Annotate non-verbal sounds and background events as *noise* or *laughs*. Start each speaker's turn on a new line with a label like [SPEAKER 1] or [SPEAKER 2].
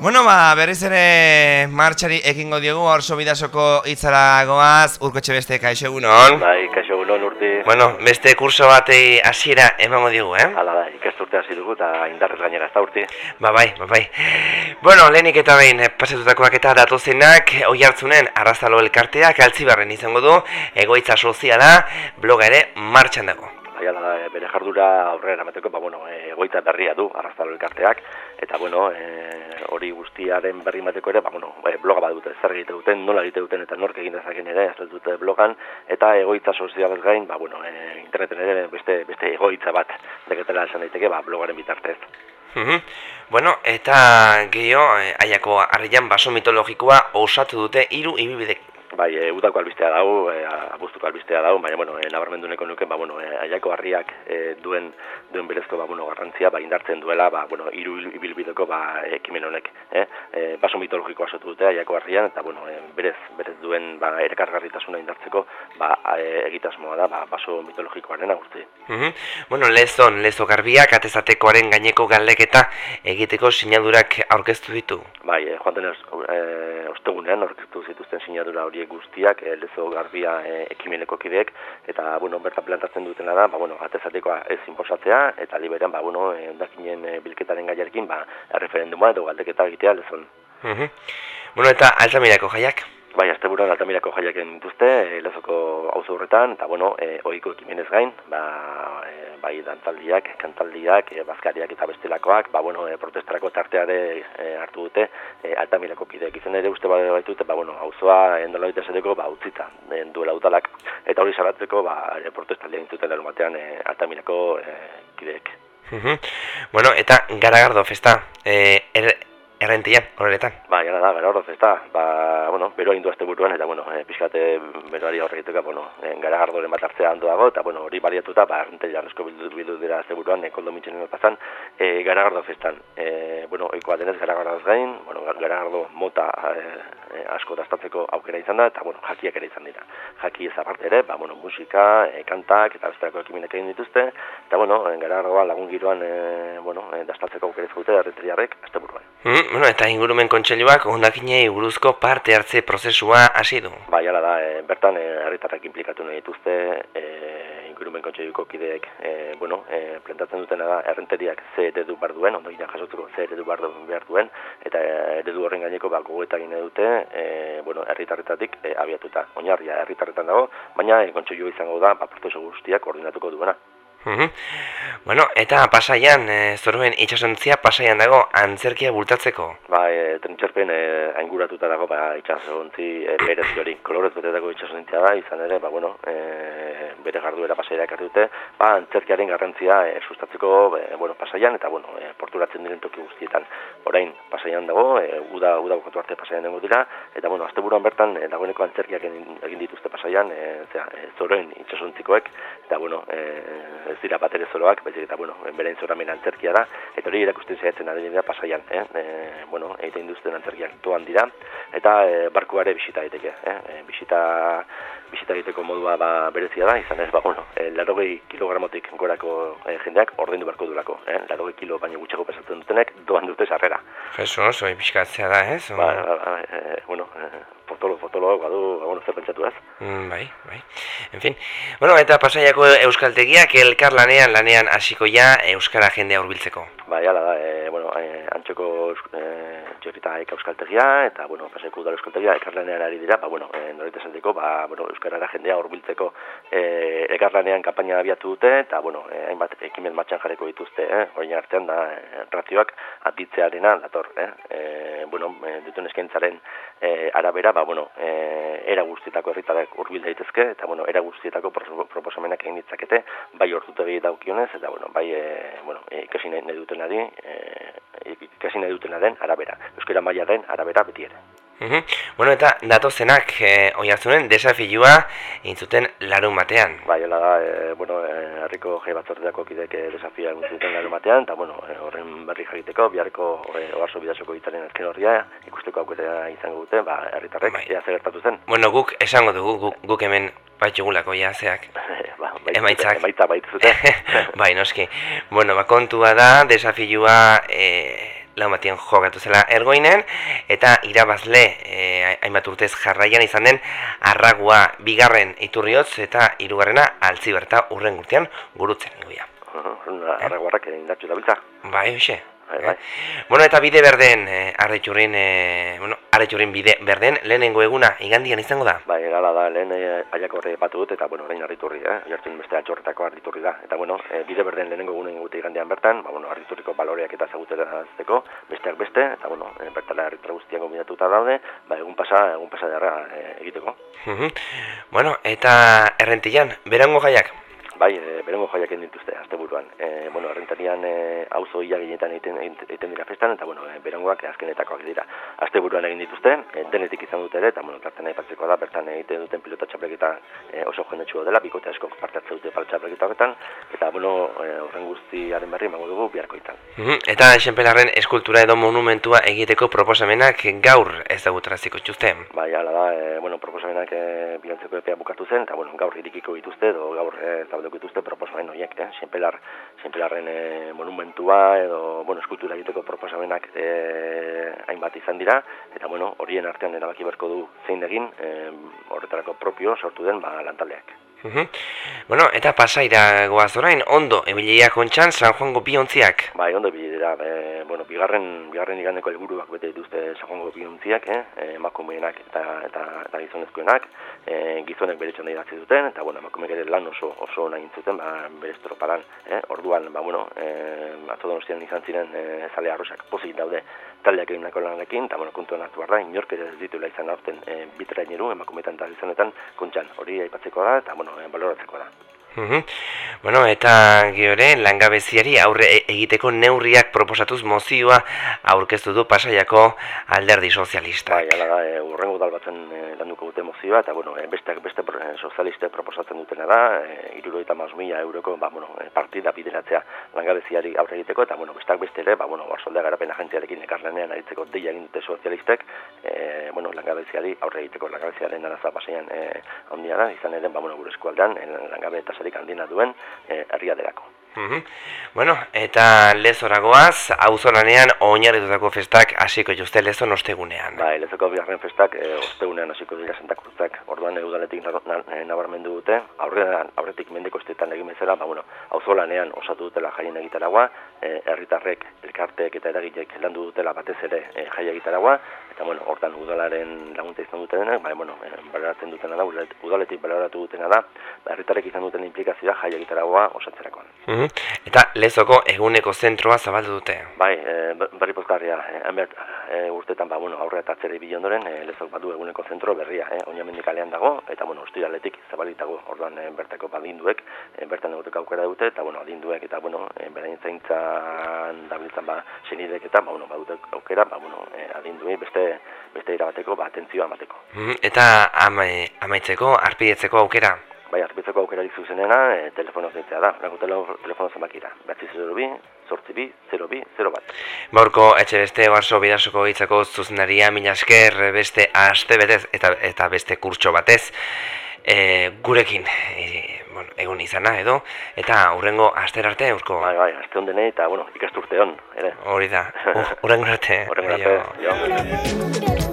[SPEAKER 1] Bueno, ba, berriz ere martxari ekingo diogu orso bidasoko itzara goaz, urko beste kaixo egunon.
[SPEAKER 2] Bai, kaixo egunon urti.
[SPEAKER 1] Bueno, beste kurso batei hasiera emango diogu, eh?
[SPEAKER 2] Hala da, ikasturte hasi dugu eta indarrez gainera ez da urti.
[SPEAKER 1] Ba, bai, ba, bai. Bueno, lehenik eta behin, eh, pasatutakoak eta datozenak, oi hartzunen, arrazalo elkarteak, altzibarren izango du, egoitza soziala, bloga ere, martxan dago.
[SPEAKER 2] Hala da, bere jardura aurrera emateko, ba, bueno, egoitza berria du, arrazalo elkarteak, eta, bueno, e, hori guztiaren berri mateko ere, ba, bueno, e, bloga bat dute, zer egite duten, nola egite duten, eta nork egin dezaken ere, ez dute blogan, eta egoitza sozialez gain, ba, bueno, e, interneten ere beste, beste egoitza bat, deketela esan daiteke, ba, blogaren bitartez.
[SPEAKER 1] Mm Bueno, eta gehiago, eh, aiako arrian baso mitologikoa osatu dute hiru ibibidek
[SPEAKER 2] bai, e, udako albistea dau, e, abuztuko albistea dau, baina, bueno, e, nabarmendu neko nuke, ba, bueno, e, aiako harriak e, duen, duen berezko, ba, bueno, garrantzia, ba, indartzen duela, ba, bueno, iru ibilbideko, ba, ekimen honek, eh? E, baso mitologiko asotu dute aiako harrian, eta, bueno, e, berez, berez duen, ba, erekargarritasuna indartzeko, ba, e, egitasmoa da, ba, baso mitologikoaren agurtzi.
[SPEAKER 1] Mm Bueno, lezon, lezo garbiak, atezatekoaren gaineko galeketa egiteko sinadurak aurkeztu ditu?
[SPEAKER 2] Bai, e, joan denez, e, ostegunean aurkeztu zituzten sinadura horiek guztiak e, lezo garbia e, ekimeneko kideek eta bueno, berta plantatzen dutena da, ba, bueno, atezatekoa ez inposatzea eta liberan ba, bueno, e, dakinen e, bilketaren gaiarekin ba, referenduma edo galdeketa egitea lezon.
[SPEAKER 1] Mm Bueno, eta altamirako jaiak?
[SPEAKER 2] Bai, azte buruan altamirako jaiak dituzte, e, lezoko auzo horretan, eta bueno, e, oiko ekimenez gain, ba, e, bai dantzaldiak, kantaldiak, e, bazkariak eta bestelakoak, ba, bueno, e, protestarako tarteare e, hartu dute e, altamirako kideek. Izan ere uste bai baitute, ba, bueno, auzoa endola esateko, ba, utzita, e, duela udalak, eta hori salatzeko, ba, e, protestaldia dituten larun batean e, altamirako e, kideek.
[SPEAKER 1] Bueno, eta garagardo festa, e, er, errentian, horretan.
[SPEAKER 2] Ba, gara da, gara ez da, ba, bueno, beroa indu azte buruan, eta, bueno, e, pixkate beroari horretuka, bueno, e, gara gardoren bat hartzea handu dago, eta, bueno, hori baliatuta, ba, errentia asko bildu, bildu dira azte buruan, e, koldo mitxen pasan, e, gara gardo festan. E, bueno, oikoa denez, gara gardoz gain, bueno, gara gardo mota e, asko dastatzeko aukera izan da, eta, bueno, jakiak ere izan dira. Jaki ez aparte ere, ba, bueno, musika, e, kantak, eta bestelako ekimenek egin dituzte, eta, bueno, gara gardoa lagun giroan, e, bueno, e, dastatzeko aukera izan dute, errenteriarrek, azte buruan.
[SPEAKER 1] Mm, bueno, eta ingurumen kontseiluak ondakinei buruzko parte hartze prozesua hasi du.
[SPEAKER 2] Bai, hala da, e, bertan herritarrak inplikatu nahi dituzte, e, ingurumen kontseiluko kideek, e, bueno, e, plantatzen dutena da errenteriak ze eredu bar duen, ondakina jasotzeko ze eredu bar behar duen, eta eredu horren gaineko ba gogoeta egin dute, e, bueno, herritarretatik e, abiatuta. Oinarria herritarretan dago, baina e, kontseilu izango da, ba prozesu guztiak koordinatuko duena.
[SPEAKER 1] Bueno, eta pasaian, e, zoruen itxasontzia pasaian dago antzerkia bultatzeko?
[SPEAKER 2] Ba, e, trintxerpen e, ainguratuta dago ba, itxasontzi e, berez hori kolorez betetako itxasontzia da, izan ere, ba, bueno, e, bere jarduera pasaira ekarri dute, ba, antzerkiaren garrantzia e, sustatzeko e, bueno, pasaian, eta bueno, e, porturatzen diren toki guztietan. Orain, pasaian dago, e, uda, uda bukatu arte pasaian dago dira, eta bueno, azte buruan bertan, e, dagoeneko antzerkiak egin, dituzte pasaian, e, zera, e, zoroen itxasontzikoek, eta bueno, e, ez dira bat ere zoroak, baizik eta, bueno, beren zoramen antzerkia da, eta hori erakusten zaitzen ari dira pasaian, eh? E, bueno, egiten duzten antzerkiak toan dira, eta e, barkuare bisita daiteke, eh? E, bisita, bisita egiteko modua ba, berezia da, izan ez, ba, bueno, e, larogei kilogramotik gorako e, jendeak ordendu barko durako, eh? larogei kilo baino gutxeko pesatzen dutenek, doan dute sarrera.
[SPEAKER 1] Jesus, oso, pixkatzea da, ez?
[SPEAKER 2] Ba, ba, ba, e, bueno, e, fotolo, fotolo, badu, ba, bueno, zer pentsatu ez?
[SPEAKER 1] Mm, bai, bai. En fin, bueno, eta pasaiako euskaltegiak elkar lanean, lanean hasiko ja euskara jendea hurbiltzeko.
[SPEAKER 2] Bai, ala da, e, bueno, e, antxoko e, txorita eka euskaltegia, eta, bueno, pasaiako udara euskaltegia, ekarlanean ari dira, ba, bueno, e, norite esateko, ba, bueno, euskarara jendea hurbiltzeko e, ekarlanean kampaina abiatu dute, eta, bueno, e, hainbat ekimen matxan jarreko dituzte, eh? Horein artean da, ratioak atitzearena dator, eh? E, bueno, dituen eskaintzaren e, arabera, ba, bueno, e, era guztietako herritarrak hurbil daitezke eta bueno, era guztietako proposamenak egin ditzakete, bai ortutegi daukionez eta bueno, bai e, bueno, e, ikasi nahi dutenari, e, ikasi nahi dutenaren arabera. Euskara mailaren arabera beti ere.
[SPEAKER 1] Bueno, eta datozenak e, oi hartzunen desafilua intzuten larun batean.
[SPEAKER 2] Bai, hola da, e, bueno, e, harriko jai batzordeako kidek desafia intzuten larun batean, eta bueno, e, horren berri jakiteko, biharko e, oarzo bidasoko gitaren azken horria, ikusteko aukera izango dute, ba, herritarrek, bai. ea gertatu zen.
[SPEAKER 1] Bueno, guk esango dugu, guk, guk hemen baitxugulako jazeak. *laughs*
[SPEAKER 2] ba,
[SPEAKER 1] Emaitzak.
[SPEAKER 2] Emaitza baitzute.
[SPEAKER 1] bai, noski. Bueno, ba, kontua da, desafilua... E, lau batien jogatu zela ergoinen, eta irabazle e, hainbat urtez jarraian izan den arragua bigarren iturriotz eta hirugarrena altziberta urren gurtean gurutzen iguia.
[SPEAKER 2] Arraguarrak egin datxu da biltza.
[SPEAKER 1] Bai, hoxe. Bai, bai. Bueno, eta bide berden, eh, arretxurrin, eh, bueno, arretxurrin bide berden, lehenengo eguna, igandian izango da?
[SPEAKER 2] Bai, gala da, lehen eh, aiako horre batu dut, eta, bueno, orain arriturri, eh, jartzen beste atxorretako arriturri da. Eta, bueno, eh, bide berden lehenengo egunen gute igandian bertan, ba, bueno, arriturriko baloreak eta zagutera azteko, besteak beste, eta, bueno, eh, bertala arritura guztiak gombinatuta daude, ba, egun pasa, egun pasa derra eh, egiteko.
[SPEAKER 1] bueno, eta errentian, berango gaiak?
[SPEAKER 2] Bai, e, berengo joiak egin dituzte, azte buruan. E, bueno, errentarian e, auzo ia ginetan egiten, egiten dira festan, eta bueno, e, berengoak azkenetakoak dira. Azte buruan egin dituzte, e, denetik izan dute ere, eta bueno, tartan aipatzeko da, bertan egiten duten pilota txapleketa e, oso jendetsu dela, bikote asko parte hartze dute pilota txapleketa horretan, eta bueno, e, horren guztiaren berri emango dugu biharko itan.
[SPEAKER 1] Eta esenpelarren eskultura edo monumentua egiteko proposamenak gaur ez da gutaraziko txuzte?
[SPEAKER 2] Bai, ala da, e, bueno, proposamenak e, bilantzeko epea bukatu zen, eta bueno, gaur irikiko dituzte, edo gaur e, edukiko dituzte proposamen horiek, eh? Sienpelar, Sienpelarren e, monumentua edo, bueno, eskultura egiteko proposamenak e, hainbat izan dira, eta, bueno, horien artean erabaki berko du zein egin, e, horretarako propio sortu den, ba, lantaldeak.
[SPEAKER 1] Bueno, eta pasaira goaz orain, ondo, emilia kontxan, San Juango biontziak?
[SPEAKER 2] Bai, ondo dira, e, bueno, bigarren, bigarren igandeko helburuak bete dituzte San Juango biontziak, eh? emakumeenak eta, eta, eta gizonezkoenak, e, gizonek bere txanda idatzi duten, eta, bueno, emakumeek ere lan oso, oso nahi zuten, ba, bere estropalan, eh? orduan, ba, bueno, e, atzodonostian izan ziren e, zale arrosak pozik daude taldeak egin nako lanekin, eta, bueno, kontuan hartu behar da, inork ez dituela izan aurten e, bitra ineru, emakumeetan eta gizonetan, kontxan, hori aipatzeko da, eta, bueno, bueno, eh, baloratzeko da.
[SPEAKER 1] Bueno, eta geore, langabeziari aurre e-, egiteko neurriak proposatuz mozioa aurkeztu du pasaiako alderdi sozialista.
[SPEAKER 2] Bai, ala da, e, urrengo dalbatzen e, landuko dute mozioa, eta bueno, e, besteak beste e, sozialiste proposatzen dutena da, e, iruroita mila euroko ba, bueno, e, partida bideratzea langabeziari aurre egiteko, eta bueno, besteak beste ere, ba, bueno, barzoldea garapen agentziarekin ekarlanean aritzeko deia egin dute sozialistek, e, bueno, langabeziari aurre egiteko langabeziaren araza pasaian e, ondia da, izan ere, ba, bueno, gure eskualdean, langabe tasarik handina duen e, herriaderako.
[SPEAKER 1] Mm Bueno, eta lezoragoaz, auzolanean oinarritutako festak hasiko juzte lezon ostegunean.
[SPEAKER 2] Bai, lezoko bigarren festak e, ostegunean hasiko dira sentakurtzak. Orduan udaletik nabarmendu dute, aurrean aurretik mendeko estetan egin bezala, ba bueno, auzolanean osatu dutela jaien egitaragua, herritarrek, elkarteek eta eragileek landu dutela batez ere e, jaia egitaragua, eta bueno, hortan udalaren laguntza izan duten denak, bai, bueno, e, baloratzen dutena da, udaletik baloratu dutena da, ba, herritarrek izan duten implikazioa jaia egitaragoa osatzerakoan.
[SPEAKER 1] Mm Eta lezoko eguneko zentroa zabaldu dute?
[SPEAKER 2] Bai, e, berri pozkarria, e, e, urtetan, ba, bueno, aurre eta atzere bilondoren, e, lezok badu eguneko zentro berria, e, oina mendikalean dago, eta, bueno, ustiraletik zabalitago, orduan e, bertako badinduek, e, bertan egoteko aukera dute, eta, bueno, adinduek, eta, bueno, e, berain zaintzan dabiltzan, ba, senidek, eta, ba, bueno, badute aukera, ba, bueno, e, adinduei beste, beste irabateko, ba, atentzioa amateko.
[SPEAKER 1] Mm, eta ama, amaitzeko, arpidetzeko aukera?
[SPEAKER 2] Bai, arpitzeko aukera zuzenena, e, telefono zentzea da, franko telefono zenbakira. Batzi 0 bi, sortzi bi, 0 bi, 0 bat.
[SPEAKER 1] Baurko, etxe beste, barso bidasoko hitzako zuzenaria, mina esker, beste aste betez, eta, eta beste kurtso batez, e, gurekin, e, bueno, egun izana edo, eta hurrengo aster arte, urko?
[SPEAKER 2] Bai, bai, aste hon eta, bueno, ikasturte hon, ere.
[SPEAKER 1] Hori da, *laughs* hurrengo arte.
[SPEAKER 2] Hurrengo arte, jo.